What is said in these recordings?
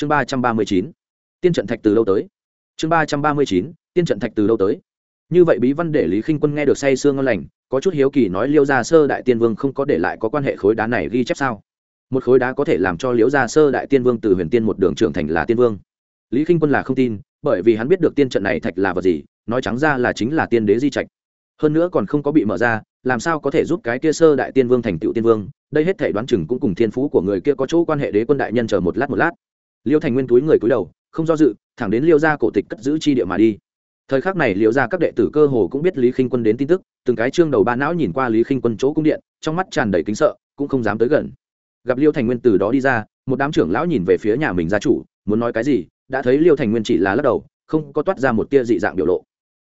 chương ba trăm ba mươi chín, tiên trận thạch từ lâu tới? Chương ba trăm ba mươi chín, tiên trận thạch từ lâu tới? Như vậy bí văn để lý khinh quân nghe được say sương ngon lành, có chút hiếu kỳ nói liêu gia sơ đại tiên vương không có để lại có quan hệ khối đá này ghi chép sao? Một khối đá có thể làm cho liễu gia sơ đại tiên vương từ huyền tiên một đường trưởng thành là tiên vương. Lý khinh quân là không tin, bởi vì hắn biết được tiên trận này thạch là vật gì, nói trắng ra là chính là tiên đế di trạch. Hơn nữa còn không có bị mở ra, làm sao có thể giúp cái kia sơ đại tiên vương thành tựu tiên vương? Đây hết thể đoán chừng cũng cùng thiên phú của người kia có chỗ quan hệ đế quân đại nhân chờ một lát một lát liêu thành nguyên túi người cúi đầu, không do dự, thẳng đến liêu gia cổ tịch cất giữ chi địa mà đi. Thời khắc này liêu gia các đệ tử cơ hồ cũng biết lý khinh quân đến tin tức, từng cái trương đầu ba não nhìn qua lý khinh quân chỗ cung điện, trong mắt tràn đầy kính sợ, cũng không dám tới gần. Gặp liêu thành nguyên từ đó đi ra, một đám trưởng lão nhìn về phía nhà mình gia chủ, muốn nói cái gì, đã thấy liêu thành nguyên chỉ là lắc đầu, không có toát ra một tia dị dạng biểu lộ.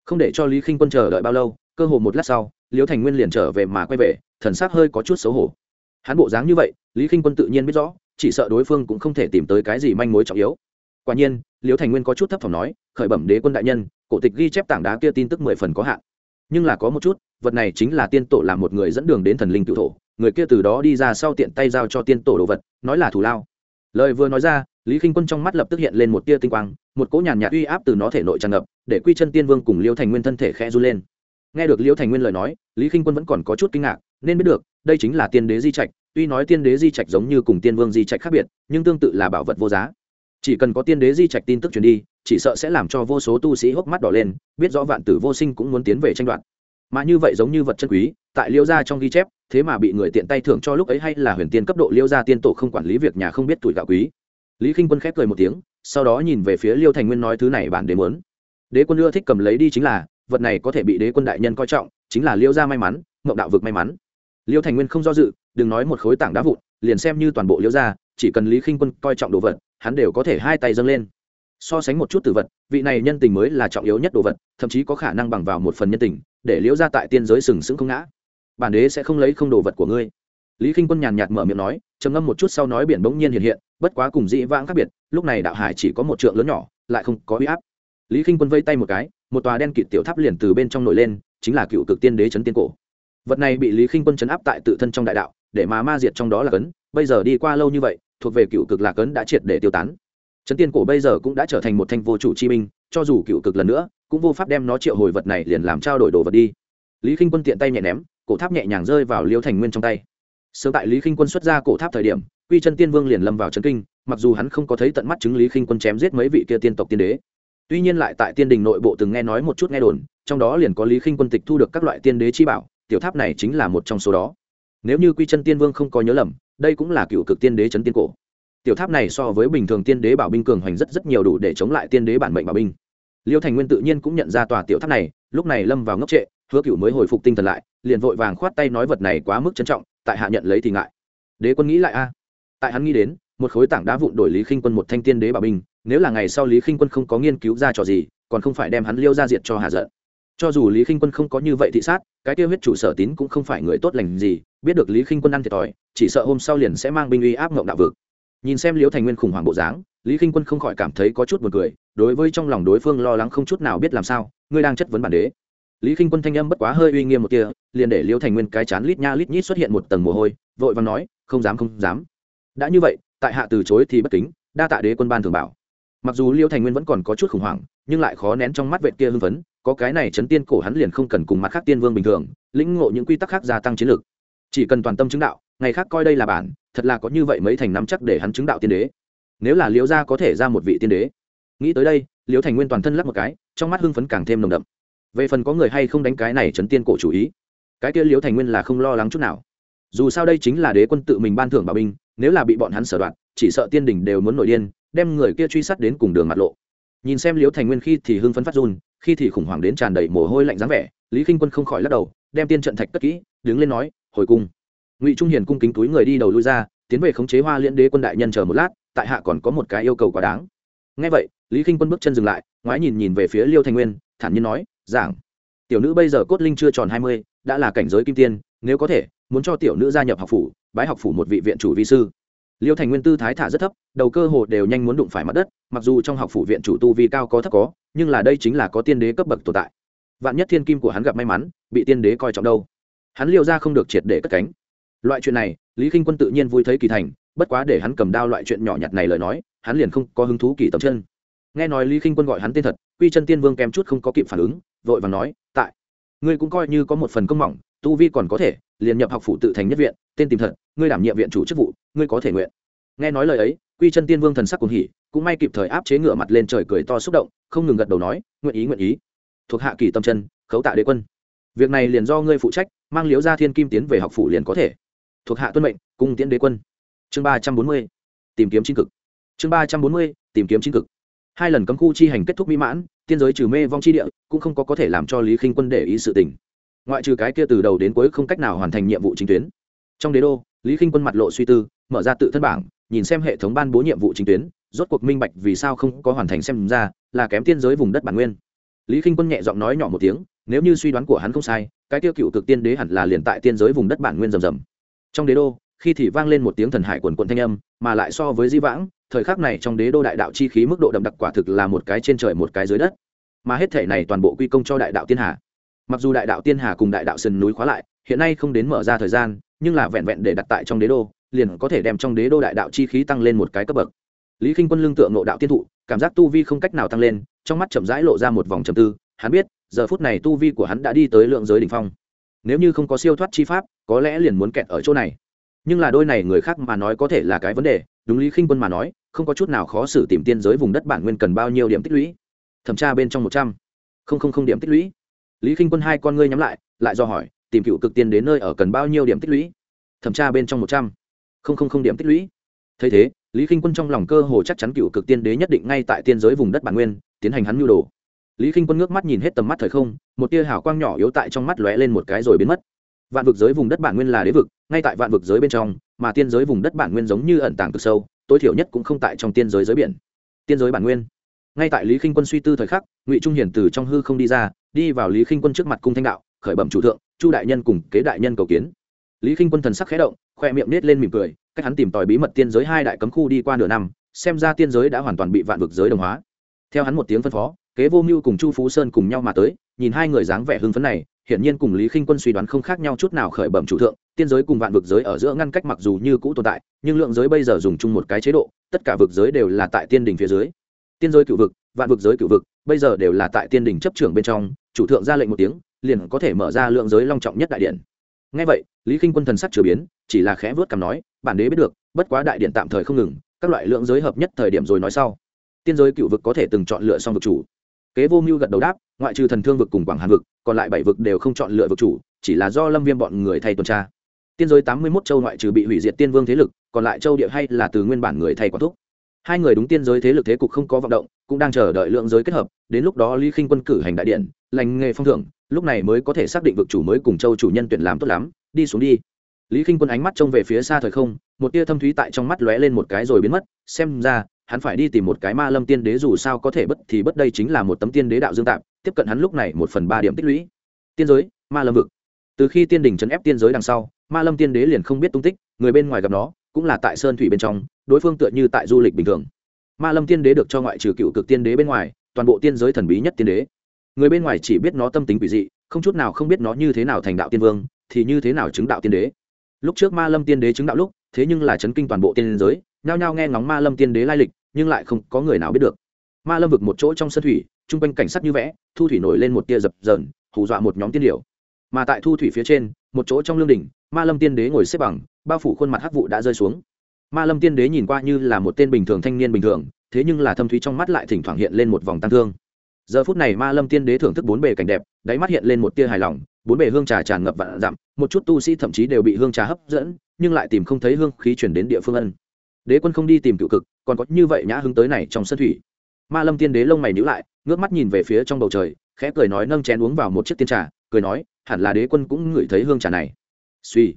Không để cho lý khinh quân chờ đợi bao lâu, cơ hồ một lát sau, liêu thành nguyên liền trở về mà quay về, thần sắc hơi có chút xấu hổ. Hắn bộ dáng như vậy, lý khinh quân tự nhiên biết rõ chỉ sợ đối phương cũng không thể tìm tới cái gì manh mối trọng yếu. Quả nhiên liêu thành nguyên có chút thấp thỏm nói, khởi bẩm đế quân đại nhân, cổ tịch ghi chép tảng đá kia tin tức mười phần có hạn. Nhưng là có một chút, vật này chính là tiên tổ làm một người dẫn đường đến thần linh tự thổ, người kia từ đó đi ra sau tiện tay giao cho tiên tổ đồ vật, nói là thủ lao. Lời vừa nói ra, lý k i n h quân trong mắt lập tức hiện lên một tia tinh quang, một cỗ nhàn nhạt uy áp từ nó thể nội tràn ngập, để quy chân tiên vương cùng liêu thành nguyên thân thể khẽ run lên. Nghe được liêu thành nguyên lời nói, lý k i n h quân vẫn còn có chút kinh ngạc nên biết được, đây chính là tiên đế di trạch, tuy nói tiên đế di trạch giống như cùng tiên vương di trạch khác biệt, nhưng tương tự là bảo vật vô giá. Chỉ cần có tiên đế di trạch tin tức truyền đi, chỉ sợ sẽ làm cho vô số tu sĩ hốc mắt đỏ lên, biết rõ vạn tử vô sinh cũng muốn tiến về tranh đoạt. Mà như vậy giống như vật chân quý, tại liêu gia trong ghi chép, thế mà bị người tiện tay thưởng cho lúc ấy hay là huyền tiên cấp độ liêu gia tiên tổ không quản lý việc nhà không biết tuổi gạo quý. Lý k i n h quân khép cười một tiếng, sau đó nhìn về phía liêu thành nguyên nói thứ này bản đế muốn. Đế quân ưa thích cầm lấy đi chính là, vật này có thể bị đế quân đại nhân coi trọng, chính là liêu gia may mắn mộng đạo vực may mắn liêu thành nguyên không do dự, đừng nói một khối tảng đá vụn, liền xem như toàn bộ liêu gia, chỉ cần lý k i n h quân coi trọng đồ vật, hắn đều có thể hai tay dâng lên. So sánh một chút từ vật, vị này nhân tình mới là trọng yếu nhất đồ vật, thậm chí có khả năng bằng vào một phần nhân tình, để liễu gia tại tiên giới sừng sững không ngã. Bản đế sẽ không lấy không đồ vật của ngươi. Lý k i n h quân nhàn nhạt mở miệng nói, trầm ngâm một chút sau nói biển bỗng nhiên hiện hiện, bất quá cùng dĩ vãng khác biệt, lúc này đạo hải chỉ có một trượng lớn nhỏ, lại không có huy áp. Lý k i n h quân vây tay một cái, một tòa đen kịt tiểu tháp liền từ bên trong nổi lên, chính là cựu cực tiên đế chấn tiên cổ vật này bị lý k i n h quân chấn áp tại tự thân trong đại đạo, để mà ma diệt trong đó là cấn. Bây giờ đi qua lâu như vậy, thuộc về cựu cực lạc cấn đã triệt để tiêu tán. Chấn tiên cổ bây giờ cũng đã trở thành một thanh vô chủ chi minh cho dù cựu cực lần nữa, cũng vô pháp đem nó triệu hồi vật này liền làm trao đổi đồ vật đi. Lý k i n h quân tiện tay nhẹ ném, cổ tháp nhẹ nhàng rơi vào liêu thành nguyên trong tay. Sớm tại lý k i n h quân xuất ra cổ tháp thời điểm, quy chân tiên vương liền lâm vào trấn kinh, mặc dù hắn không có thấy tận mắt chứng lý k i n h quân chém giết mấy vị kia tiên tộc tiên đế. Tuy nhiên lại tại tiên đình nội bộ từng nghe nói một chút nghe đồn, trong đó liền có lý k i n h quân tịch thu được các loại tiên đế chi bảo tiểu tháp này chính là một trong số đó. Nếu như quy chân tiên vương không có nhớ lầm, đây cũng là cựu cực tiên đế chấn tiên cổ. Tiểu tháp này so với bình thường tiên đế bảo binh cường hoành rất rất nhiều đủ để chống lại tiên đế bản mệnh bảo binh. Liêu thành nguyên tự nhiên cũng nhận ra tòa tiểu tháp này, lúc này lâm vào ngốc trệ, hứa cựu mới hồi phục tinh thần lại, liền vội vàng khoát tay nói vật này quá mức trân trọng, tại hạ nhận lấy thì ngại. Đế quân nghĩ lại a. Tại hắn nghĩ đến, một khối tảng đá vụn đổi lý khinh quân một thanh tiên đế bảo binh, nếu là ngày sau lý khinh quân không có nghiên cứu ra trò gì, còn không phải đem hắn liêu ra diệt cho hà giận cho dù lý khinh quân không có như vậy thị sát, cái tiêu huyết chủ sở tín cũng không phải người tốt lành gì, biết được lý khinh quân ăn thiệt thòi, chỉ sợ hôm sau liền sẽ mang binh uy áp ngộng đạo vực. Nhìn xem liễu thành nguyên khủng hoảng bộ dáng, lý khinh quân không khỏi cảm thấy có chút b u ồ n cười, đối với trong lòng đối phương lo lắng không chút nào biết làm sao, ngươi đang chất vấn bản đế. Lý k i n h quân thanh âm bất quá hơi uy nghiêm một kia liền để Liễu thành nguyên cái chán lít nha lít nhít xuất hiện một tầng mồ hôi, vội và nói, không dám không dám. Đã như vậy, tại hạ từ chối thì bất kính, đa tạ đế quân ban thường bảo mặc dù liêu thành nguyên vẫn còn có chút khủng hoảng, nhưng lại khó nén trong mắt vệ kia hưng phấn, có cái này chấn tiên cổ hắn liền không cần cùng mặt khác tiên vương bình thường, lĩnh ngộ những quy tắc khác gia tăng chiến lược. Chỉ cần toàn tâm chứng đạo, ngày khác coi đây là bản, thật là có như vậy mấy thành nắm chắc để hắn chứng đạo tiên đế. Nếu là liễu gia có thể ra một vị tiên đế. Nghĩ tới đây liễu thành nguyên toàn thân lắp một cái, trong mắt hưng phấn càng thêm nồng đậm. Về phần có người hay không đánh cái này chấn tiên cổ chủ ý, cái kia liễu thành nguyên là không lo lắng chút nào. Dù sao đây chính là đế quân tự mình ban thưởng bảo binh, nếu là bị bọn hắn sở đoạn chỉ sợ tiên đình đều muốn nổi điên đem người kia truy sát đến cùng đường mặt lộ. Nhìn xem liễu thành nguyên khi thì hưng phấn phát run, khi thì khủng hoảng đến tràn đầy mồ hôi lạnh dáng vẻ, lý k i n h quân không khỏi lắc đầu, đem tiên trận thạch cất kỹ, đứng lên nói, hồi cung. Ngụy trung hiền cung kính túi người đi đầu lui ra, tiến về khống chế hoa liên đế quân đại nhân chờ một lát, tại hạ còn có một cái yêu cầu quá đáng. Ngay vậy, lý k i n h quân bước chân dừng lại, ngoái nhìn nhìn về phía liêu thành nguyên, thản nhiên nói, giảng. Tiểu nữ bây giờ cốt linh chưa tròn hai mươi, đã là cảnh giới kim tiên, nếu có thể, muốn cho tiểu nữ gia nhập học phủ, bái học phủ một vị viện chủ vi sư liêu thành nguyên tư thái thả rất thấp, đầu cơ hồ đều nhanh muốn đụng phải mặt đất, mặc dù trong học phủ viện chủ tu vi cao có thấp có, nhưng là đây chính là có tiên đế cấp bậc tồn tại. Vạn nhất thiên kim của hắn gặp may mắn, bị tiên đế coi trọng đâu. Hắn liêu ra không được triệt để cất cánh. Loại chuyện này, lý k i n h quân tự nhiên vui thấy kỳ thành, bất quá để hắn cầm đao loại chuyện nhỏ nhặt này lời nói, hắn liền không có hứng thú kỳ tầm chân. Nghe nói lý khinh quân gọi hắn tên thật, quy chân tiên vương kém chút không có kịp phản ứng, vội và nói, tại, ngươi cũng coi như có một phần công mỏng, tu vi còn có thể, liền nhập học phủ tự thành nhất viện, tên tìm thật ngươi đảm nhiệm viện chủ chức vụ, ngươi có thể nguyện. Nghe nói lời ấy, quy chân tiên vương thần sắc cuồng hỉ, cũng may kịp thời áp chế ngựa mặt lên trời cười to xúc động, không ngừng gật đầu nói, nguyện ý nguyện ý. Thuộc hạ kỳ tâm chân, khấu tạ đế quân. Việc này liền do ngươi phụ trách, mang liễu gia thiên kim tiến về học phủ liền có thể. Thuộc hạ tuân mệnh, cung tiễn đế quân. Chương ba trăm bốn mươi, tìm kiếm chính cực. Chương ba trăm bốn mươi, tìm kiếm chính cực. Hai lần cấm khu chi hành kết thúc mỹ mãn, tiên giới trừ mê vong chi địa, cũng không có có thể làm cho lý khinh quân để ý sự tình. Ngoại trừ cái kia từ đầu đến cuối không cách nào hoàn thành nhiệm vụ chính tuyến. Trong đế đô lý khinh quân mặt lộ suy tư, mở ra tự thân bảng, nhìn xem hệ thống ban bố nhiệm vụ chính tuyến, rốt cuộc minh bạch vì sao không có hoàn thành xem ra là kém tiên giới vùng đất bản nguyên. Lý khinh quân nhẹ giọng nói nhỏ một tiếng, nếu như suy đoán của hắn không sai, cái tiêu cựu cực tiên đế hẳn là liền tại tiên giới vùng đất bản nguyên rầm rầm. Trong đế đô, khi thì vang lên một tiếng thần hải quần quận thanh âm, mà lại so với di vãng, thời khắc này trong đế đô đại đạo chi khí mức độ đậm đặc quả thực là một cái trên trời một cái dưới đất. Mà hết thể này toàn bộ quy công cho đại đạo tiên hà. Mặc dù đại đạo tiên hà cùng đại đạo sườn núi khóa lại, hiện nay không đến mở ra thời gian nhưng là vẹn vẹn để đặt tại trong đế đô, liền có thể đem trong đế đô đại đạo chi khí tăng lên một cái cấp bậc. Lý k i n h quân lương tượng nộ đạo tiên thụ, cảm giác tu vi không cách nào tăng lên, trong mắt chậm rãi lộ ra một vòng chầm tư, hắn biết, giờ phút này tu vi của hắn đã đi tới lượng giới đ ỉ n h phong. Nếu như không có siêu thoát chi pháp, có lẽ liền muốn kẹt ở chỗ này. Nhưng là đôi này người khác mà nói có thể là cái vấn đề, đúng lý khinh quân mà nói, không có chút nào khó xử tìm tiên giới vùng đất bản nguyên cần bao nhiêu điểm tích lũy. Thẩm tra bên trong một trăm. Linh điểm tích lũy. Lý khinh quân hai con ngươi nhắm lại lại do hỏi tìm cựu cực tiên đến nơi ở cần bao nhiêu điểm tích lũy? Thẩm tra bên trong một trăm. Linh điểm tích lũy. Thấy thế, lý k i n h quân trong lòng cơ hồ chắc chắn cựu cực tiên đế nhất định ngay tại tiên giới vùng đất bản nguyên, tiến hành hắn mưu đồ. Lý k i n h quân ngước mắt nhìn hết tầm mắt thời không, một tia hào quang nhỏ yếu tại trong mắt lóe lên một cái rồi biến mất. Vạn vực giới vùng đất bản nguyên là đế vực, ngay tại vạn vực giới bên trong, mà tiên giới vùng đất bản nguyên giống như ẩn tàng cực sâu, tối thiểu nhất cũng không tại trong tiên giới giới biển. Tiên giới bản nguyên. Ngay tại lý k i n h quân suy tư thời khắc, ngụy trung hiển từ trong hư không đi ra, đi vào lý k i n h quân trước mặt cung thanh đạo, khởi bẩm chủ thượng chu đại nhân cùng kế đại nhân cầu kiến. Lý k i n h quân thần sắc khé động, khoe miệng nết lên mỉm cười, cách hắn tìm tòi bí mật tiên giới hai đại cấm khu đi qua nửa năm, xem ra tiên giới đã hoàn toàn bị vạn vực giới đồng hóa. Theo hắn một tiếng phân phó, kế vô mưu cùng chu phú sơn cùng nhau mà tới, nhìn hai người dáng vẻ hưng phấn này, hiển nhiên cùng lý khinh quân suy đoán không khác nhau chút nào khởi bẩm chủ thượng, tiên giới cùng vạn vực giới ở giữa ngăn cách mặc dù như cũ tồn tại, nhưng lượng giới bây giờ dùng chung một cái chế độ, tất cả vực giới đều là tại tiên đình phía dưới. Tiên giới cựu vực, vạn vực giới cựu vực, bây giờ đều là tại tiên đình chấp trưởng bên trong, chủ thượng ra lệnh một tiếng liền có thể mở ra lượng giới long trọng nhất đại điện. Ngay vậy, lý k i n h quân thần sắc chưa biến, chỉ là khẽ vớt cằm nói, bản đế biết được, bất quá đại điện tạm thời không ngừng, các loại lượng giới hợp nhất thời điểm rồi nói sau. Tiên giới cựu vực có thể từng chọn lựa xong vực chủ. Kế vô mưu gật đầu đáp, ngoại trừ thần thương vực cùng quảng hàn vực, còn lại bảy vực đều không chọn lựa vực chủ, chỉ là do lâm viêm bọn người thay tuần tra. Tiên giới tám mươi mốt châu ngoại trừ bị hủy diệt tiên vương thế lực, còn lại châu địa hay là từ nguyên bản người thay quản thúc. Hai người đúng tiên giới thế lực thế cục không có vận động cũng đang chờ đợi lượng giới kết hợp, đến lúc đó lý khinh quân cử hành đại điện, lành nghề phong thưởng, lúc này mới có thể xác định vực chủ mới cùng châu chủ nhân tuyển làm tốt lắm, đi xuống đi. Lý khinh quân ánh mắt trông về phía xa thời không, một tia thâm thúy tại trong mắt lóe lên một cái rồi biến mất, xem ra, hắn phải đi tìm một cái ma lâm tiên đế dù sao có thể bất thì bất đây chính là một tấm tiên đế đạo dương tạp tiếp cận hắn lúc này một phần ba điểm tích lũy. Tiên giới, ma lâm vực. Từ khi tiên đình trấn ép tiên giới đằng sau, ma lâm tiên đế liền không biết tung tích, người bên ngoài gặp nó, cũng là tại sơn thủy bên trong, đối phương tựa như tại du lịch bình thường ma lâm tiên đế được cho ngoại trừ cựu cực tiên đế bên ngoài, toàn bộ tiên giới thần bí nhất tiên đế. Người bên ngoài chỉ biết nó tâm tính quỷ dị, không chút nào không biết nó như thế nào thành đạo tiên vương, thì như thế nào chứng đạo tiên đế. Lúc trước ma lâm tiên đế chứng đạo lúc, thế nhưng là chấn kinh toàn bộ tiên giới, nhao nhao nghe ngóng ma lâm tiên đế lai lịch, nhưng lại không có người nào biết được. Ma lâm vực một chỗ trong sân thủy, chung quanh cảnh sát như vẽ, thu thủy nổi lên một tia dập dờn, hù dọa một nhóm tiên điểu. Mà tại thu thủy phía trên, một chỗ trong lương đỉnh, ma lâm tiên đế ngồi xếp bằng, bao phủ khuôn mặt hắc vụ đã rơi xuống ma lâm tiên đế nhìn qua như là một tên bình thường thanh niên bình thường, thế nhưng là thâm thúy trong mắt lại thỉnh thoảng hiện lên một vòng tăng thương. Giờ phút này ma lâm tiên đế thưởng thức bốn bề cảnh đẹp, đáy mắt hiện lên một tia hài lòng, bốn bề hương trà tràn ngập vạn dặm, một chút tu sĩ thậm chí đều bị hương trà hấp dẫn, nhưng lại tìm không thấy hương khí chuyển đến địa phương ân. Đế quân không đi tìm cựu cực, còn có như vậy nhã hứng tới này trong sân thủy. Ma lâm tiên đế lông mày nhíu lại, ngước mắt nhìn về phía trong bầu trời, khẽ cười nói nâng chén uống vào một chiếc tiên trà, cười nói, hẳn là đế quân cũng ngửi thấy hương trà này. Suy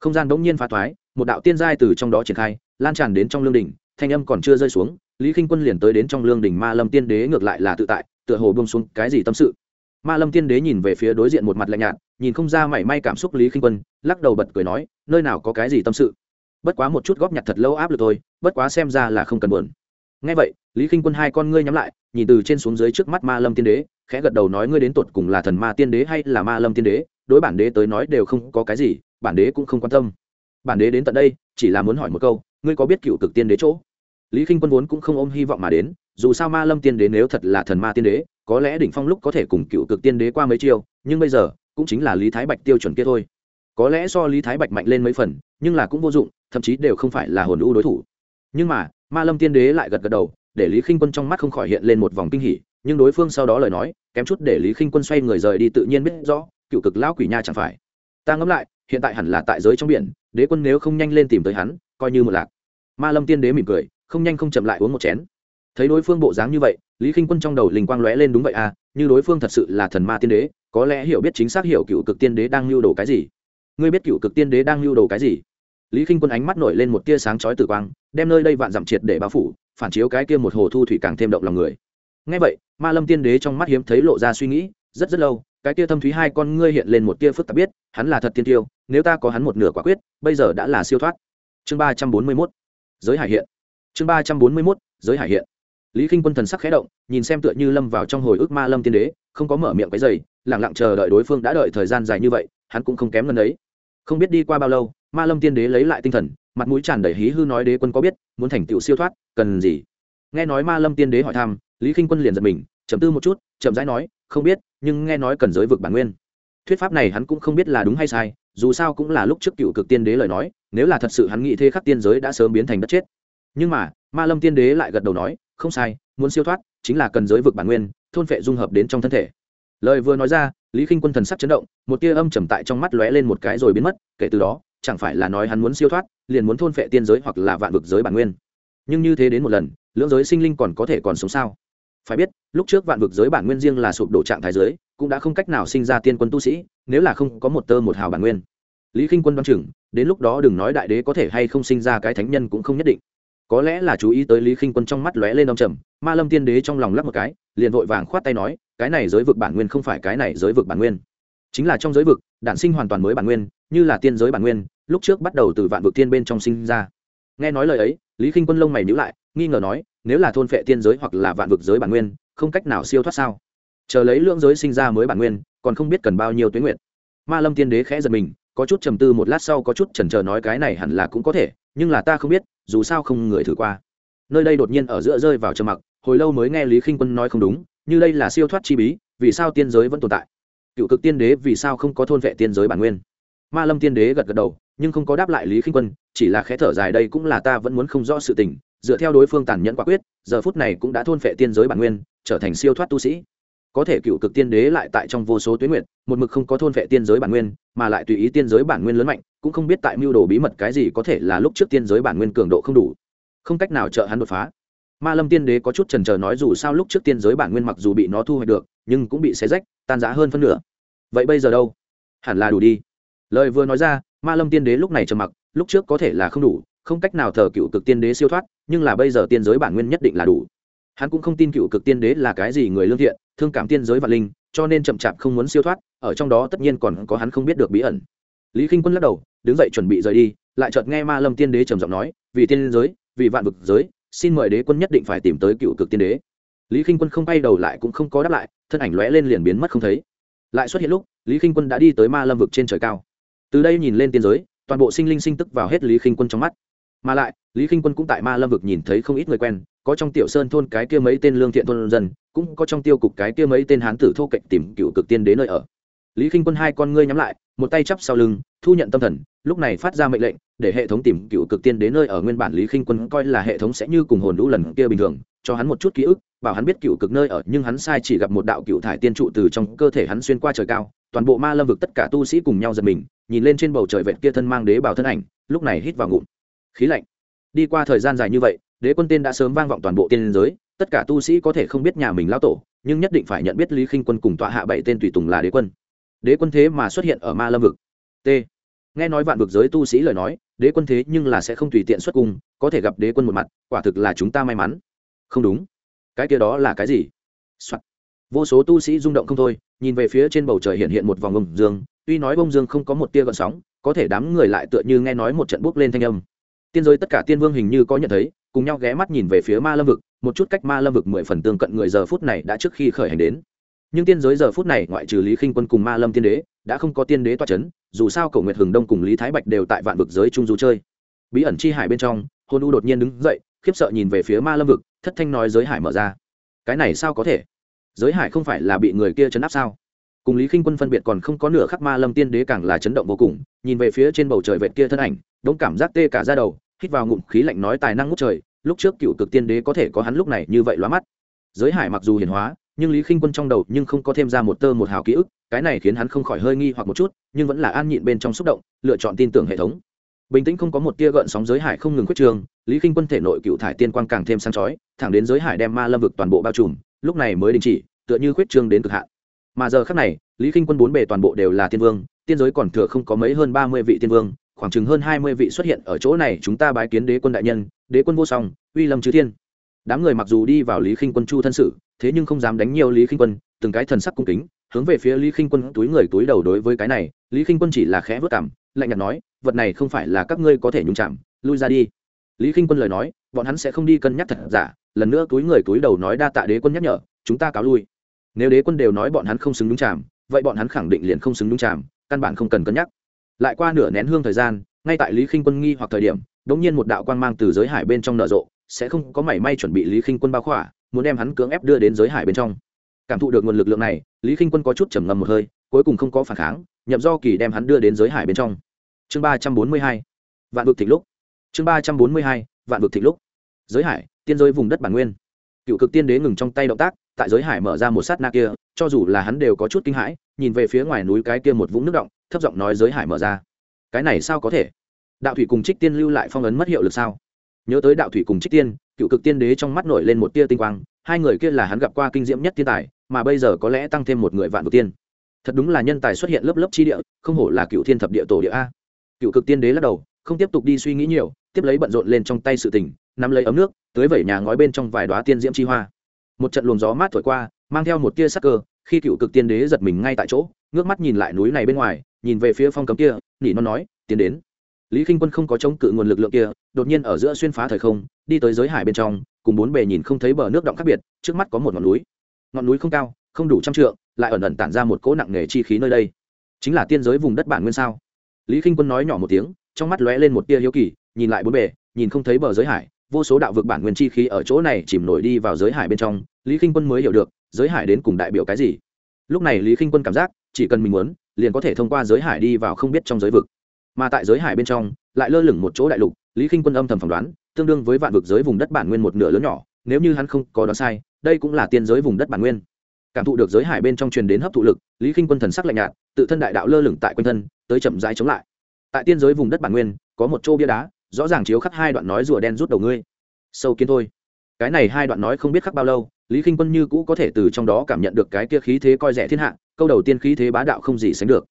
không gian bỗng nhiên phá thoái một đạo tiên giai từ trong đó triển khai, lan tràn đến trong lương đỉnh, thanh âm còn chưa rơi xuống, lý k quân liền tới đến trong lương đỉnh ma lâm tiên đế ngược lại là tự tại, tựa hồ bông xuống cái gì tâm sự. Ma lâm tiên đế nhìn về phía đối diện một mặt lạnh nhạt, nhìn không ra mảy may cảm xúc lý khinh quân, lắc đầu bật cười nói, nơi nào có cái gì tâm sự? Bất quá một chút góp nhặt thật lâu áp lực thôi, bất quá xem ra là không cần buồn. Ngay vậy, lý khinh quân hai con ngươi nhắm lại, nhìn từ trên xuống dưới trước mắt ma lâm tiên đế, khẽ gật đầu nói, ngươi đến tột cùng là thần ma tiên đế hay là ma lâm tiên đế? Đối bản đế tới nói đều không có cái gì, bản đế cũng không quan tâm bản đế đến tận đây, chỉ là muốn hỏi một câu, ngươi có biết cựu cực tiên đế chỗ? Lý k i n h quân vốn cũng không ôm hy vọng mà đến, dù sao ma lâm tiên đế nếu thật là thần ma tiên đế, có lẽ đỉnh phong lúc có thể cùng cựu cực tiên đế qua mấy chiêu, nhưng bây giờ, cũng chính là lý thái bạch tiêu chuẩn kia thôi. Có lẽ do lý thái bạch mạnh lên mấy phần, nhưng là cũng vô dụng, thậm chí đều không phải là hồn u đối thủ. Nhưng mà, ma lâm tiên đế lại gật gật đầu, để lý khinh quân trong mắt không khỏi hiện lên một vòng kinh hỉ, nhưng đối phương sau đó lời nói, kém chút để lý khinh quân xoay người rời đi tự nhiên biết rõ, cựu cực lão quỷ nha chẳng phải. Ta ngẫm lại hiện tại hẳn là tại giới trong biển, đế quân nếu không nhanh lên tìm tới hắn, coi như một lạc. Ma lâm tiên đế mỉm cười, không nhanh không chậm lại uống một chén. Thấy đối phương bộ dáng như vậy, lý k i n h quân trong đầu linh quang lóe lên đúng vậy à như đối phương thật sự là thần ma tiên đế, có lẽ hiểu biết chính xác hiểu cựu cực tiên đế đang lưu đồ cái gì. Ngươi biết cựu cực tiên đế đang lưu đồ cái gì? Lý k i n h quân ánh mắt nổi lên một tia sáng chói tử quang, đem nơi đây vạn dặm triệt để bao phủ, phản chiếu cái kia một hồ thu thủy càng thêm động lòng người. Ngay vậy, ma lâm tiên đế trong mắt hiếm thấy lộ ra suy nghĩ, rất rất lâu cái tia thâm thúy hai con ngươi hiện lên một tia phức tạp biết, hắn là thật tiên tiêu, nếu ta có hắn một nửa quả quyết, bây giờ đã là siêu thoát. Chương ba trăm bốn mươi mốt. Giới hải hiện. Chương ba trăm bốn mươi mốt, giới hải hiện. Lý k i n h quân thần sắc khé động, nhìn xem tựa như lâm vào trong hồi ức ma lâm tiên đế, không có mở miệng cái dày lẳng lặng chờ đợi đối phương đã đợi thời gian dài như vậy, hắn cũng không kém lần ấy. Không biết đi qua bao lâu, ma lâm tiên đế lấy lại tinh thần, mặt mũi tràn đầy hí hư nói đế quân có biết, muốn thành tựu siêu thoát, cần gì? Nghe nói ma lâm tiên đế hỏi thăm, lý k i n h quân liền giật mình chấm tư một chút, chậm rãi nói, không biết, nhưng nghe nói cần giới vực bản nguyên. Thuyết pháp này hắn cũng không biết là đúng hay sai, dù sao cũng là lúc trước cựu cực tiên đế lời nói, nếu là thật sự hắn nghĩ thế khắc tiên giới đã sớm biến thành đất chết. Nhưng mà, ma lâm tiên đế lại gật đầu nói, không sai, muốn siêu thoát, chính là cần giới vực bản nguyên, thôn phệ dung hợp đến trong thân thể. Lời vừa nói ra, lý k i n h quân thần sắc chấn động, một tia âm trầm tại trong mắt lóe lên một cái rồi biến mất, kể từ đó, chẳng phải là nói hắn muốn siêu thoát, liền muốn thôn phệ tiên giới hoặc là vạn vực giới bản nguyên. Nhưng như thế đến một lần, lưỡng giới sinh linh còn có thể còn sống sao? Phải biết, lúc trước vạn vực giới bản nguyên riêng là sụp đổ trạng thái giới, cũng đã không cách nào sinh ra tiên quân tu sĩ, nếu là không có một tơ một hào bản nguyên. Lý k i n h quân đoán chừng, đến lúc đó đừng nói đại đế có thể hay không sinh ra cái thánh nhân cũng không nhất định. Có lẽ là chú ý tới lý k i n h quân trong mắt lóe lên đông trầm, ma lâm tiên đế trong lòng lắp một cái, liền vội vàng khoát tay nói, cái này giới vực bản nguyên không phải cái này giới vực bản nguyên. Chính là trong giới vực, đản sinh hoàn toàn mới bản nguyên, như là tiên giới bản nguyên, lúc trước bắt đầu từ vạn vực tiên bên trong sinh ra. Nghe nói lời ấy, lý k i n h quân lông mày nhữ lại nghi ngờ nói, nếu là thôn phệ tiên giới hoặc là vạn vực giới bản nguyên, không cách nào siêu thoát sao? Chờ lấy lưỡng giới sinh ra mới bản nguyên, còn không biết cần bao nhiêu tuyến nguyện ma lâm tiên đế khẽ giật mình, có chút trầm tư một lát sau có chút chần chờ nói cái này hẳn là cũng có thể, nhưng là ta không biết, dù sao không người thử qua. Nơi đây đột nhiên ở giữa rơi vào trầm mặc, hồi lâu mới nghe lý khinh quân nói không đúng, như đây là siêu thoát chi bí, vì sao tiên giới vẫn tồn tại? Cựu cực tiên đế vì sao không có thôn vệ tiên giới bản nguyên? Ma lâm tiên đế gật gật đầu, nhưng không có đáp lại lý khinh quân, chỉ là khẽ thở dài, đây cũng là ta vẫn muốn không rõ sự tình dựa theo đối phương tàn nhẫn quả quyết, giờ phút này cũng đã thôn phệ tiên giới bản nguyên, trở thành siêu thoát tu sĩ. Có thể cựu cực tiên đế lại tại trong vô số tuyến nguyện một mực không có thôn phệ tiên giới bản nguyên, mà lại tùy ý tiên giới bản nguyên lớn mạnh, cũng không biết tại mưu đồ bí mật cái gì có thể là lúc trước tiên giới bản nguyên cường độ không đủ. Không cách nào trợ hắn đột phá. Ma lâm tiên đế có chút trần trờ nói dù sao lúc trước tiên giới bản nguyên mặc dù bị nó thu hoạch được, nhưng cũng bị xé rách, tan rã hơn phân nửa. Vậy bây giờ đâu? Hẳn là đủ đi. Lời vừa nói ra, ma lâm tiên đế lúc này trầm mặc, lúc trước có thể là không đủ không cách nào thờ cựu cực tiên đế siêu thoát, nhưng là bây giờ tiên giới bản nguyên nhất định là đủ. Hắn cũng không tin cựu cực tiên đế là cái gì người lương thiện, thương cảm tiên giới vạn linh, cho nên chậm chạp không muốn siêu thoát, ở trong đó tất nhiên còn có hắn không biết được bí ẩn. Lý k i n h quân lắc đầu, đứng dậy chuẩn bị rời đi, lại chợt nghe ma lâm tiên đế trầm giọng nói, vì tiên giới, vì vạn vực giới, xin mời đế quân nhất định phải tìm tới cựu cực tiên đế. Lý k i n h quân không bay đầu lại cũng không có đáp lại, thân ảnh lóe lên liền biến mất không thấy. Lại xuất hiện lúc, lý k i n h quân đã đi tới ma lâm vực trên trời cao. Từ đây nhìn lên tiên giới, toàn bộ sinh linh sinh tức vào hết lý k i n h quân trong mắt mà lại, lý k i n h quân cũng tại ma lâm vực nhìn thấy không ít người quen, có trong tiểu sơn thôn cái kia mấy tên lương thiện thôn dân, cũng có trong tiêu cục cái kia mấy tên hán tử thô cạnh tìm cựu cực tiên đế nơi ở. Lý k i n h quân hai con ngươi nhắm lại, một tay chắp sau lưng, thu nhận tâm thần, lúc này phát ra mệnh lệnh, để hệ thống tìm cựu cực tiên đế nơi ở nguyên bản lý k i n h quân coi là hệ thống sẽ như cùng hồn lũ lần kia bình thường, cho hắn một chút ký ức, bảo hắn biết cựu cực nơi ở, nhưng hắn sai chỉ gặp một đạo cựu thải tiên trụ từ trong cơ thể hắn xuyên qua trời cao, toàn bộ ma lâm vực tất cả tu sĩ cùng nhau giật mình, nhìn lên trên bầu trời vẹn kia thân mang đế bảo thân ảnh, lúc này hít vào ngụm khí lạnh. Đi qua thời gian dài như vậy, đế quân tên đã sớm vang vọng toàn bộ tiên giới, tất cả tu sĩ có thể không biết nhà mình lao tổ, nhưng nhất định phải nhận biết lý khinh quân cùng tọa hạ bảy tên tùy tùng là đế quân. Đế quân thế mà xuất hiện ở ma lâm vực. T. Nghe nói vạn vực giới tu sĩ lời nói, đế quân thế nhưng là sẽ không tùy tiện xuất cung, có thể gặp đế quân một mặt, quả thực là chúng ta may mắn. Không đúng. Cái kia đó là cái gì、Soạn. vô số tu sĩ rung động không thôi, nhìn về phía trên bầu trời hiện hiện một vòng bông dương, tuy nói bông dương không có một tia gợn sóng, có thể đám người lại tựa như nghe nói một trận bốc lên thanh âm tiên giới tất cả tiên vương hình như có nhận thấy, cùng nhau ghé mắt nhìn về phía ma lâm vực, một chút cách ma lâm vực mười phần tương cận người giờ phút này đã trước khi khởi hành đến. Nhưng tiên giới giờ phút này ngoại trừ lý khinh quân cùng ma lâm tiên đế, đã không có tiên đế toa c h ấ n dù sao cầu nguyệt hừng đông cùng lý thái bạch đều tại vạn vực giới trung du chơi. Bí ẩn chi hải bên trong, hôn u đột nhiên đứng dậy, khiếp sợ nhìn về phía ma lâm vực, thất thanh nói giới hải mở ra. Cái này sao có thể? Giới hải không phải là bị người kia chấn áp sao? Cùng lý khinh quân phân biệt còn không có nửa khắc ma lâm tiên đế càng là chấn động vô cùng, nhìn về phía trên bầu trời vệt kia thân ảnh, đống cảm giác tê cả ra đầu hít vào ngụm khí lạnh nói tài năng ngút trời, lúc trước cựu cực tiên đế có thể có hắn lúc này như vậy lóa mắt. Giới hải mặc dù hiển hóa, nhưng lý khinh quân trong đầu nhưng không có thêm ra một tơ một hào ký ức, cái này khiến hắn không khỏi hơi nghi hoặc một chút, nhưng vẫn là an nhịn bên trong xúc động, lựa chọn tin tưởng hệ thống. Bình tĩnh không có một tia gợn sóng giới hải không ngừng quyết trường, lý khinh quân thể nội cựu thải tiên quang càng thêm sáng chói, thẳng đến giới hải đem ma lâm vực toàn bộ bao trùm, lúc này mới đình chỉ, tựa như khuyết trương đến cực hạn. Mà giờ khác này, lý khinh quân bốn bề toàn bộ đều là tiên vương, tiên giới còn thừa không có mấy hơn ba mươi vị tiên vương khoảng chừng hơn hai mươi vị xuất hiện ở chỗ này, chúng ta bái kiến đế quân đại nhân, đế quân vô song, uy lâm chư thiên. Đám người mặc dù đi vào lý khinh quân chu thân sự, thế nhưng không dám đánh nhiều lý khinh quân, từng cái thần sắc cung kính, hướng về phía lý khinh quân túi người túi đầu đối với cái này, lý khinh quân chỉ là khẽ vất cảm lạnh nhạt nói, vật này không phải là các ngươi có thể nhúng chạm, lui ra đi. Lý khinh quân lời nói, bọn hắn sẽ không đi cân nhắc thật giả, lần nữa túi người túi đầu nói đa tạ đế quân nhắc nhở, chúng ta cáo lui. Nếu đế quân đều nói bọn hắn không xứng đúng chạm, vậy bọn hắn khẳng định liền không xứng đúng chạm, căn bản không cần cân nhắc lại qua nửa nén hương thời gian, ngay tại lý khinh quân nghi hoặc thời điểm đ ỗ n g nhiên một đạo quang mang từ giới hải bên trong nở rộ, sẽ không có mảy may chuẩn bị lý khinh quân bao khỏa, muốn đem hắn cưỡng ép đưa đến giới hải bên trong. Cảm thụ được nguồn lực lượng này, lý khinh quân có chút trầm ngầm một hơi, cuối cùng không có phản kháng, nhậm do kỳ đem hắn đưa đến giới hải bên trong. Chương ba trăm bốn mươi hai, vạn vực thịnh lúc. Chương ba trăm bốn mươi hai, vạn vực thịnh lúc. Giới hải, tiên giới vùng đất bản nguyên. Cựu cực tiên đế ngừng trong tay động tác, tại giới hải mở ra một sát na kia, cho dù là hắn đều có chút kinh hãi, nhìn về phía ngoài núi cái kia một vũng nước động thấp giọng nói giới hải mở ra. Cái này sao có thể? Đạo thủy cùng trích tiên lưu lại phong ấn mất hiệu lực sao? Nhớ tới đạo thủy cùng trích tiên, cựu cực tiên đế trong mắt nổi lên một tia tinh quang, hai người kia là hắn gặp qua kinh diễm nhất thiên tài, mà bây giờ có lẽ tăng thêm một người vạn đầu tiên. Thật đúng là nhân tài xuất hiện lớp lớp chi địa, không hổ là cựu thiên thập địa tổ địa a. Cựu cực tiên đế lắc đầu, không tiếp tục đi suy nghĩ nhiều, tiếp lấy bận rộn lên trong tay sự tình, nắm lấy ấm nước tới vẩy nhà ngói bên trong vài đoá tiên diễm chi hoa. Một trận luồng gió mát thổi qua, mang theo một tia sắc cơ, khi cựu cực tiên đế giật mình ngay tại chỗ ngước mắt nhìn lại núi này bên ngoài, nhìn về phía phong cấm kia, nỉ non nói, tiến đến. Lý k i n h quân không có chống cự nguồn lực lượng kia, đột nhiên ở giữa xuyên phá thời không, đi tới giới hải bên trong, cùng bốn bề nhìn không thấy bờ nước động khác biệt, trước mắt có một ngọn núi. Ngọn núi không cao, không đủ trăm trượng, lại ẩn ẩn tản ra một cỗ nặng nề chi khí nơi đây. Chính là tiên giới vùng đất bản nguyên sao? Lý k i n h quân nói nhỏ một tiếng, trong mắt lóe lên một tia hiếu kỳ, nhìn lại bốn bề, nhìn không thấy bờ giới hải, vô số đạo vực bản nguyên chi khí ở chỗ này chìm nổi đi vào giới hải bên trong, lý k i n h quân mới hiểu được, giới hải đến cùng đại biểu cái gì. Lúc này lý k i n h quân cảm giác chỉ cần mình muốn, liền có thể thông qua giới hải đi vào không biết trong giới vực. Mà tại giới hải bên trong, lại lơ lửng một chỗ đại lục, lý k i n h quân âm thầm phỏng đoán, tương đương với vạn vực giới vùng đất bản nguyên một nửa lớn nhỏ, nếu như hắn không có đoán sai, đây cũng là tiên giới vùng đất bản nguyên. Cảm thụ được giới hải bên trong truyền đến hấp thụ lực, lý k i n h quân thần sắc lạnh nhạt, tự thân đại đạo lơ lửng tại quanh thân, tới chậm rãi chống lại. Tại tiên giới vùng đất bản nguyên, có một chỗ bia đá, rõ ràng chiếu khắc hai đoạn nói rùa đen rút đầu ngươi. Sâu kiến thôi. Cái này hai đoạn nói không biết khắc bao lâu, lý k i n h quân như cũ có thể từ trong đó cảm nhận được cái kia khí thế coi rẻ thiên hạ câu đầu tiên khí thế bá đạo không gì sánh được.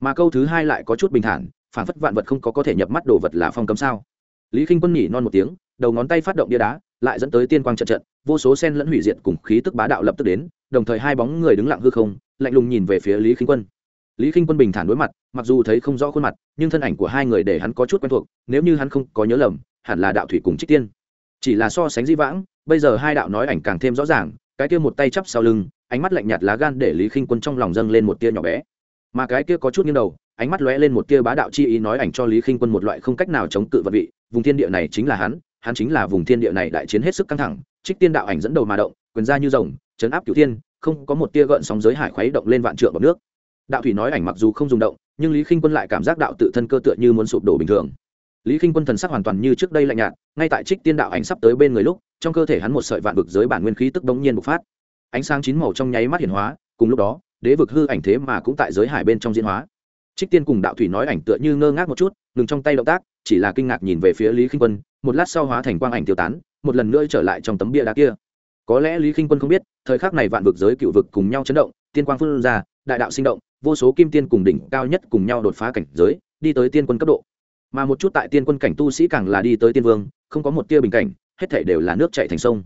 Mà câu thứ hai lại có chút bình thản, phản phất vạn vật không có có thể nhập mắt đồ vật là phong cấm sao? Lý k i n h quân nhỉ non một tiếng, đầu ngón tay phát động bia đá, lại dẫn tới tiên quang trận trận, vô số sen lẫn hủy diệt cùng khí tức bá đạo lập tức đến, đồng thời hai bóng người đứng lặng hư không, lạnh lùng nhìn về phía lý k i n h quân. Lý k i n h quân bình thản đối mặt, mặc dù thấy không rõ khuôn mặt, nhưng thân ảnh của hai người để hắn có chút quen thuộc, nếu như hắn không có nhớ lầm, hẳn là đạo thủy cùng trích tiên. Chỉ là so sánh di vãng, bây giờ hai đạo nói ảnh càng thêm rõ ràng, cái kia một tay chắp sau lưng ánh mắt lạnh nhạt lá gan để lý khinh quân trong lòng dâng lên một tia nhỏ bé. Mà cái kia có chút nghiêng đầu, ánh mắt lóe lên một tia bá đạo chi ý nói ảnh cho lý khinh quân một loại không cách nào chống cự vật vị, vùng thiên địa này chính là hắn hắn chính là vùng thiên địa này đại chiến hết sức căng thẳng, trích tiên đạo ảnh dẫn đầu mà động, quyền ra như rồng chấn áp cửu thiên, không có một tia gợn sóng giới hải khuấy động lên vạn trượng bọc nước. Đạo thủy nói ảnh mặc dù không dùng động, nhưng lý khinh quân lại cảm giác đạo tự thân cơ tựa như muốn sụp đổ bình thường. Lý khinh quân thần sắc hoàn toàn như trước đây lạnh nhạt, ngay tại trích tiên đạo ảnh sắp tới bên người lúc, trong cơ thể hắn một sợi vạn vực giới bản nguyên khí tức đống nhiên bộc phát ánh sáng chín màu trong nháy mắt hiển hóa, cùng lúc đó, đế vực hư ảnh thế mà cũng tại giới hải bên trong diễn hóa. Trích tiên cùng đạo thủy nói ảnh tựa như ngơ ngác một chút, ngừng trong tay động tác, chỉ là kinh ngạc nhìn về phía lý khinh quân, một lát sau hóa thành quang ảnh tiêu tán, một lần nữa trở lại trong tấm bia đá kia. Có lẽ lý khinh quân không biết, thời khắc này vạn vực giới cựu vực cùng nhau chấn động, tiên quang phương ra, đại đạo sinh động, vô số kim tiên cùng đỉnh cao nhất cùng nhau đột phá cảnh giới, đi tới tiên quân cấp độ. Mà một chút tại tiên quân cảnh tu sĩ càng là đi tới tiên vương, không có một tia bình cảnh, hết thể đều là nước chạy thành sông.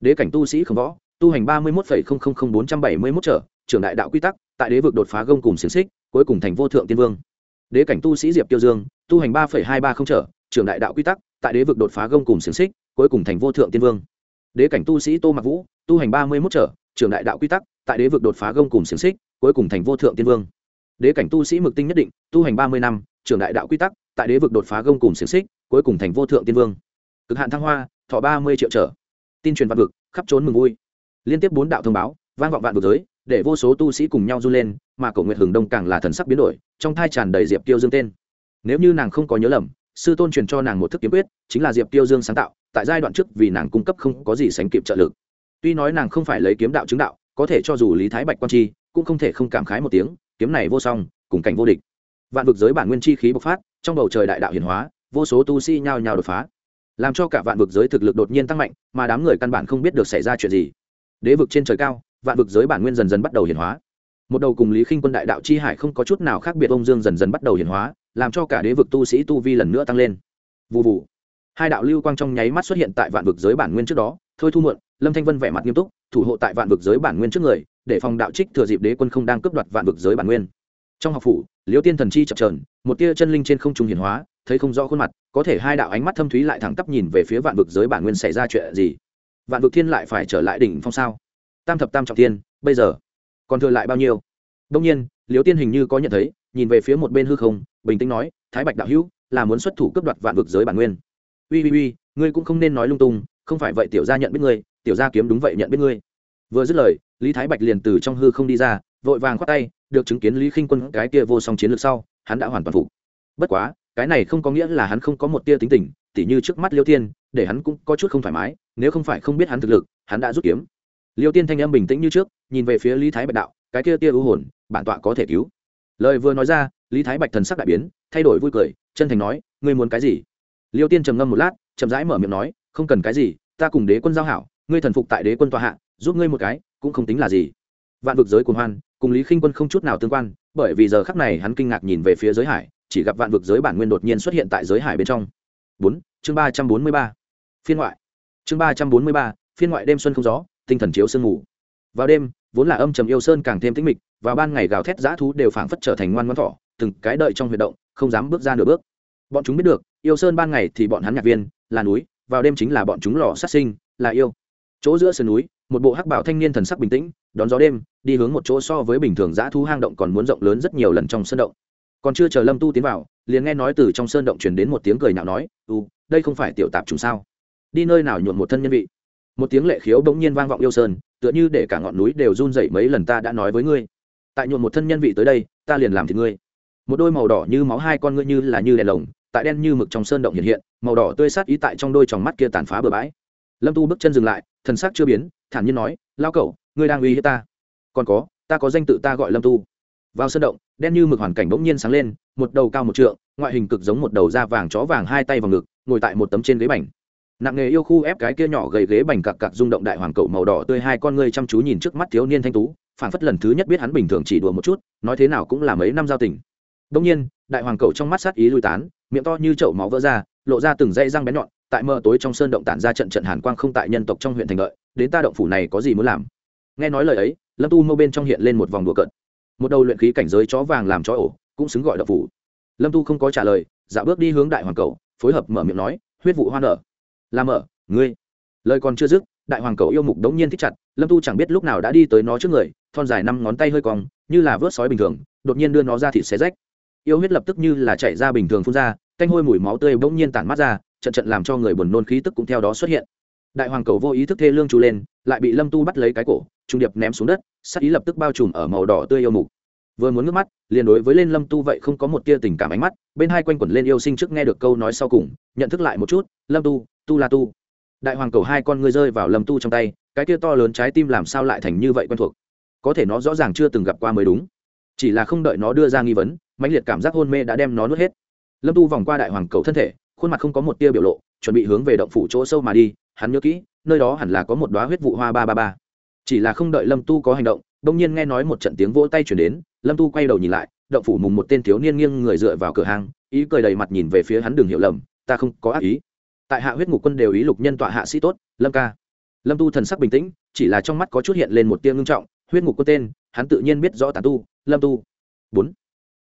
Đế cảnh tu sĩ không võ tu hành ba mươi một bốn trăm bảy mươi một trở, trưởng đại đạo quy tắc, tại đế vực đột phá gông cùng xiềng xích, cuối cùng thành vô thượng tiên vương. Đế cảnh tu sĩ diệp tiêu dương, tu hành ba hai ba không trở, trưởng đại đạo quy tắc, tại đế vực đột phá gông cùng xiềng xích, cuối cùng thành vô thượng tiên vương. Đế cảnh tu sĩ tô mặc vũ, tu hành ba mươi một trở, trưởng đại đạo quy tắc, tại đế vực đột phá gông cùng xiềng xích, cuối cùng thành vô thượng tiên vương. Đế cảnh tu sĩ mực tinh nhất định, tu hành ba mươi năm, trưởng đại đạo quy tắc, tại đế vực đột phá gông cùng xiềng xích, cuối cùng thành vô thượng tiên vương. Cực hạn thăng hoa, thọ ba mươi triệu trở. Tin truyền vạn vực, khắp trốn mừng vui liên tiếp bốn đạo thông báo, vang vọng vạn vực giới, để vô số tu sĩ cùng nhau du lên, mà cổ nguyệt hừng đông càng là thần sắc biến đổi, trong thai tràn đầy diệp tiêu dương tên. Nếu như nàng không có nhớ lầm, sư tôn truyền cho nàng một thức kiếm quyết, chính là diệp tiêu dương sáng tạo, tại giai đoạn trước vì nàng cung cấp không có gì sánh kịp trợ lực. Tuy nói nàng không phải lấy kiếm đạo chứng đạo, có thể cho dù lý thái bạch quan chi cũng không thể không cảm khái một tiếng, kiếm này vô song, cùng cảnh vô địch. Vạn vực giới bản nguyên chi khí bộc phát, trong bầu trời đại đạo hiển hóa, vô số tu sĩ nhao nhao đột phá. Làm cho cả vạn vực giới thực lực đột nhiên tăng mạnh, mà đám người căn bản không biết được xảy ra chuyện gì đế vực trên trời cao, vạn vực giới bản nguyên dần dần bắt đầu hiển hóa. Một đầu cùng lý khinh quân đại đạo chi hải không có chút nào khác biệt, ông dương dần dần bắt đầu hiển hóa, làm cho cả đế vực tu sĩ tu vi lần nữa tăng lên. Vụ vụ hai đạo lưu quang trong nháy mắt xuất hiện tại vạn vực giới bản nguyên trước đó, thôi thu muộn, lâm thanh vân vẻ mặt nghiêm túc, thủ hộ tại vạn vực giới bản nguyên trước người, để phòng đạo trích thừa dịp đế quân không đang cướp đoạt vạn vực giới bản nguyên. Trong học phủ liễu tiên thần chi chập trờn một tia chân linh trên không trung hiển hóa, thấy không rõ khuôn mặt, có thể hai đạo ánh mắt thâm thúy lại thẳng tắp nhìn về phía vạn vực giới bản nguyên xảy ra chuyện gì vạn vực thiên lại phải trở lại đỉnh phong sao? Tam thập tam trọng thiên, bây giờ còn thừa lại bao nhiêu? Đông nhiên liễu tiên hình như có nhận thấy, nhìn về phía một bên hư không, bình tĩnh nói, thái bạch đạo hữu, là muốn xuất thủ cướp đoạt vạn vực giới bản nguyên. Uy uy uy, ngươi cũng không nên nói lung tung, không phải vậy tiểu gia nhận biết ngươi, tiểu gia kiếm đúng vậy nhận biết ngươi. Vừa dứt lời, lý thái bạch liền từ trong hư không đi ra, vội vàng khoát tay, được chứng kiến lý khinh quân cái kia vô song chiến lược sau, hắn đã hoàn toàn phục. Bất quá cái này không có nghĩa là hắn không có một tia tính tình, tỉ như trước mắt liêu tiên, để hắn cũng có chút không thoải mái, nếu không phải không biết hắn thực lực, hắn đã rút kiếm. Liêu tiên thanh âm bình tĩnh như trước, nhìn về phía lý thái bạch đạo, cái kia tia ưu hồn, bản tọa có thể cứu. Lời vừa nói ra, lý thái bạch thần sắc đại biến, thay đổi vui cười, chân thành nói, ngươi muốn cái gì? Liêu tiên trầm ngâm một lát, chậm rãi mở miệng nói, không cần cái gì, ta cùng đế quân giao hảo, ngươi thần phục tại đế quân tòa hạ, giúp ngươi một cái, cũng không tính là gì. Vạn vực giới cuồng hoan, cùng lý khinh quân không chút nào tương quan, bởi vì giờ khắc này hắn kinh ngạc nhìn về phía giới hải chỉ gặp vạn vực giới bản nguyên đột nhiên xuất hiện tại giới hải bên trong. Bốn, chương ba trăm bốn mươi ba. Phiên ngoại. Chương ba trăm bốn mươi ba, phiên ngoại đêm xuân không gió, tinh thần chiếu sương mù. Vào đêm, vốn là âm trầm yêu sơn càng thêm tĩnh mịch và ban ngày gào thét dã thú đều phảng phất trở thành ngoan ngoãn thỏ, từng cái đợi trong huy động, không dám bước ra nửa bước. Bọn chúng biết được, yêu sơn ban ngày thì bọn hắn nhạc viên, là núi, vào đêm chính là bọn chúng lò sát sinh, là yêu. Chỗ giữa sườn núi, một bộ hắc bảo thanh niên thần sắc bình tĩnh, đón gió đêm, đi hướng một chỗ so với bình thường dã thú hang động còn muốn rộng lớn rất nhiều lần trong sơn động còn chưa chờ lâm tu tiến vào, liền nghe nói từ trong sơn động truyền đến một tiếng cười nhạo nói, u, đây không phải tiểu tạp trùng sao? Đi nơi nào nhuộm một thân nhân vị? Một tiếng lệ khiếu bỗng nhiên vang vọng yêu sơn, tựa như để cả ngọn núi đều run dậy mấy lần ta đã nói với ngươi. Tại nhuộm một thân nhân vị tới đây, ta liền làm thì ngươi. Một đôi màu đỏ như máu hai con ngươi như là như đèn lồng, tại đen như mực trong sơn động hiện hiện, màu đỏ tươi sát ý tại trong đôi tròng mắt kia tàn phá bừa bãi. Lâm tu bước chân dừng lại, thần sắc chưa biến, thản nhiên nói lao cậu ngươi đang uy hiếp ta. Còn có, ta có danh tự ta gọi lâm tu vào sân động, đen như mực hoàn cảnh bỗng nhiên sáng lên, một đầu cao một trượng, ngoại hình cực giống một đầu da vàng chó vàng hai tay vào ngực, ngồi tại một tấm trên ghế bành. Nặng nghề yêu khu ép cái kia nhỏ gầy ghế bành cặc cặc rung động đại hoàng cậu màu đỏ tươi hai con ngươi chăm chú nhìn trước mắt thiếu niên thanh tú phản phất lần thứ nhất biết hắn bình thường chỉ đùa một chút, nói thế nào cũng là mấy năm giao tình. Đông nhiên, đại hoàng cậu trong mắt sát ý lui tán, miệng to như chậu máu vỡ ra, lộ ra từng dây răng bén nhọn, tại mờ tối trong sơn động tản ra trận trận hàn quang không tại nhân tộc trong huyện thành lợi đến ta động phủ này có gì muốn làm? Nghe nói lời ấy, lâm tu mâu bên trong hiện lên một vòng đùa cợt một đầu luyện khí cảnh giới chó vàng làm chó ổ, cũng xứng gọi đậu phủ. Lâm tu không có trả lời dạo bước đi hướng đại hoàng cầu, phối hợp mở miệng nói, huyết vụ hoa nở. Làm mở, ngươi. Lời còn chưa dứt, đại hoàng cầu yêu mục đống nhiên thích chặt, lâm tu chẳng biết lúc nào đã đi tới nó trước người, thon dài năm ngón tay hơi cong, như là vớt sói bình thường, đột nhiên đưa nó ra thịt xé rách. Yêu huyết lập tức như là chạy ra bình thường phun ra canh hôi mùi máu tươi bỗng nhiên tản mắt ra, trận trận làm cho người buồn nôn khí tức cũng theo đó xuất hiện đại hoàng cầu vô ý thức thê lương chú lên, lại bị lâm tu bắt lấy cái cổ, trung điệp ném xuống đất sắc ý lập tức bao trùm ở màu đỏ tươi yêu mục. Vừa muốn ngước mắt, liền đối với lên lâm tu vậy không có một tia tình cảm ánh mắt, bên hai quanh quẩn lên yêu sinh trước nghe được câu nói sau cùng, nhận thức lại một chút, lâm tu tu là tu. Đại hoàng cầu hai con ngươi rơi vào lâm tu trong tay, cái tia to lớn trái tim làm sao lại thành như vậy quen thuộc? Có thể nó rõ ràng chưa từng gặp qua mới đúng. Chỉ là không đợi nó đưa ra nghi vấn, mãnh liệt cảm giác hôn mê đã đem nó nuốt hết. Lâm tu vòng qua đại hoàng cầu thân thể, khuôn mặt không có một tia biểu lộ, chuẩn bị hướng về động phủ chỗ sâu mà đi hắn nhớ kỹ, nơi đó hẳn là có một đoá huyết vụ hoa ba ba ba. Chỉ là không đợi lâm tu có hành động đông nhiên nghe nói một trận tiếng vỗ tay chuyển đến, lâm tu quay đầu nhìn lại, động phủ mùng một tên thiếu niên nghiêng người dựa vào cửa hàng ý cười đầy mặt nhìn về phía hắn đường hiểu lầm, ta không có ác ý. Tại hạ huyết ngục quân đều ý lục nhân tọa hạ sĩ tốt, lâm ca. Lâm tu thần sắc bình tĩnh, chỉ là trong mắt có chút hiện lên một tia ngưng trọng, huyết ngục quân tên, hắn tự nhiên biết rõ tàn tu, lâm tu. Bốn.